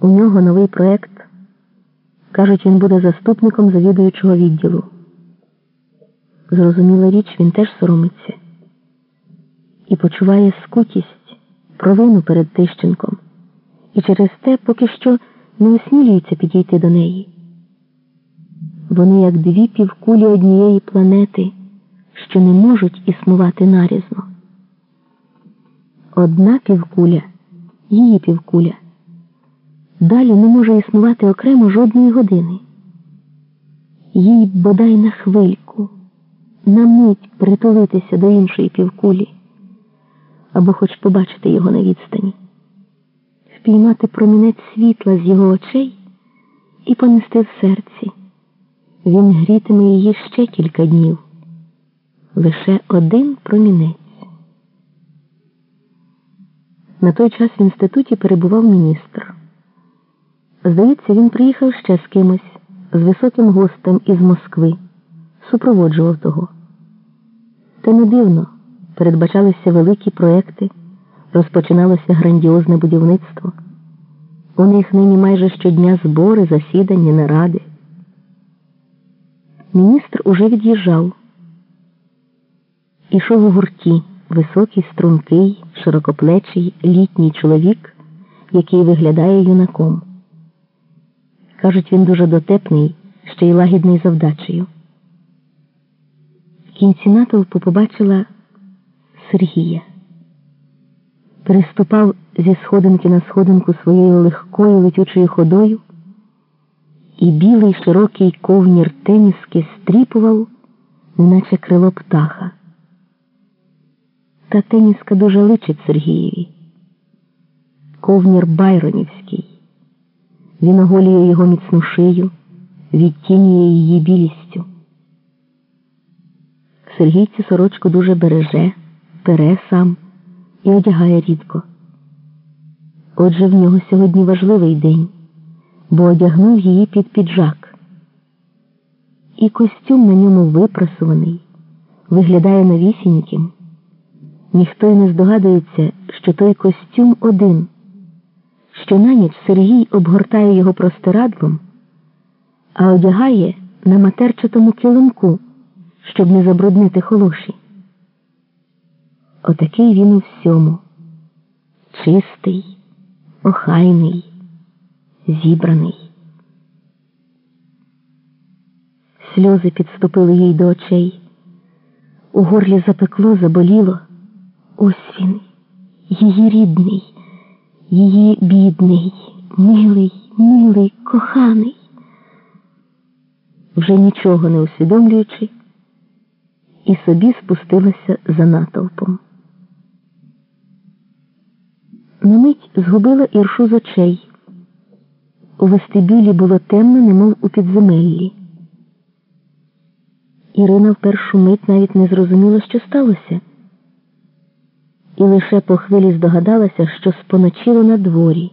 У нього новий проект. Кажуть, він буде заступником завідуючого відділу. Зрозуміла річ, він теж соромиться і почуває скутість, провину перед Тищенком, і через те поки що не осмілюється підійти до неї. Вони як дві півкулі однієї планети, що не можуть існувати нарізно. Одна півкуля, її півкуля, далі не може існувати окремо жодної години. Їй бодай на хвильку, на мить притулитися до іншої півкулі або хоч побачити його на відстані, впіймати промінець світла з його очей і понести в серці. Він грітиме її ще кілька днів. Лише один промінець. На той час в інституті перебував міністр. Здається, він приїхав ще з кимось, з високим гостем із Москви, супроводжував того. Та не дивно передбачалися великі проекти, розпочиналося грандіозне будівництво. У них нині майже щодня збори, засідання, наради. Міністр уже від'їжджав. Ішов у гурті високий, стрункий, широкоплечий літній чоловік, який виглядає юнаком. Кажуть, він дуже дотепний, ще й лагідний завдачею. В кінці натовпу побачила Сергія. Переступав зі сходинки на сходинку своєю легкою летючою ходою, і білий широкий ковнір теніски стріпував, неначе крило птаха. Та теніска дуже личить Сергієві. Ковнір Байронівський. Він оголює його міцну шию, відтінює її білістю. Сергій цю сорочку дуже береже, пере сам і одягає рідко. Отже, в нього сьогодні важливий день, бо одягнув її під піджак. І костюм на ньому випрасуваний, виглядає новісіньким. Ніхто й не здогадується, що той костюм один, що на ніч Сергій обгортає його простирадлом, а одягає на матерчатому килимку, щоб не забруднити холоші. Отакий він у всьому чистий, охайний, зібраний. Сльози підступили їй до очей. У горлі запекло, заболіло. Ось він, її рідний, її бідний, милий, милий, коханий. Вже нічого не усвідомлюючи, і собі спустилася за натовпом. На мить згубила іршу з очей. У вестибюлі було темно, немов у підземеллі. Ірина в першу мить навіть не зрозуміла, що сталося і лише по хвилі здогадалася, що споночило на дворі.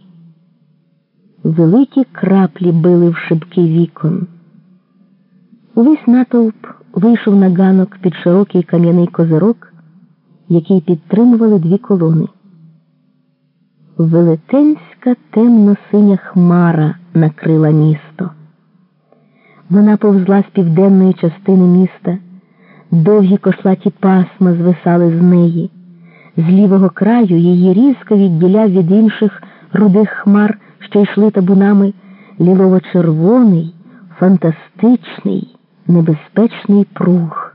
Великі краплі били в шибки вікон. Увесь натовп вийшов на ганок під широкий кам'яний козирок, який підтримували дві колони. Велетенська темно-синя хмара накрила місто. Вона повзла з південної частини міста, довгі кошлаті пасма звисали з неї. З лівого краю її різко відділяв від інших рудих хмар, що йшли табунами, лілово-червоний, фантастичний, небезпечний пруг.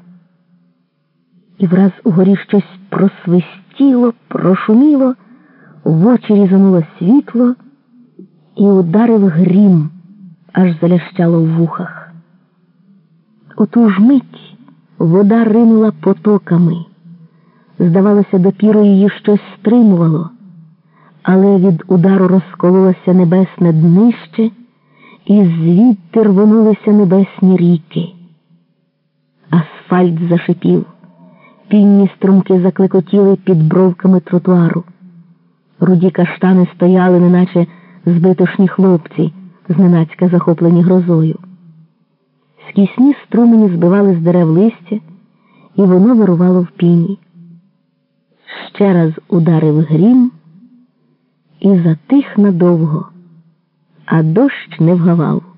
І враз угорі щось просвистіло, прошуміло, в очі різануло світло і ударив грім, аж залящало в вухах. У ту ж мить вода ринула потоками. Здавалося, допіру її щось стримувало, але від удару розкололося небесне днище, і звідти рвонулися небесні ріки. Асфальт зашипів, пінні струмки заклекотіли під бровками тротуару. Руді каштани стояли, неначе збитошні хлопці, зненацька захоплені грозою. Скісні струмені збивали з дерев листя, і воно вирувало в піні ще раз ударив грім і затих надовго, а дощ не вгавав.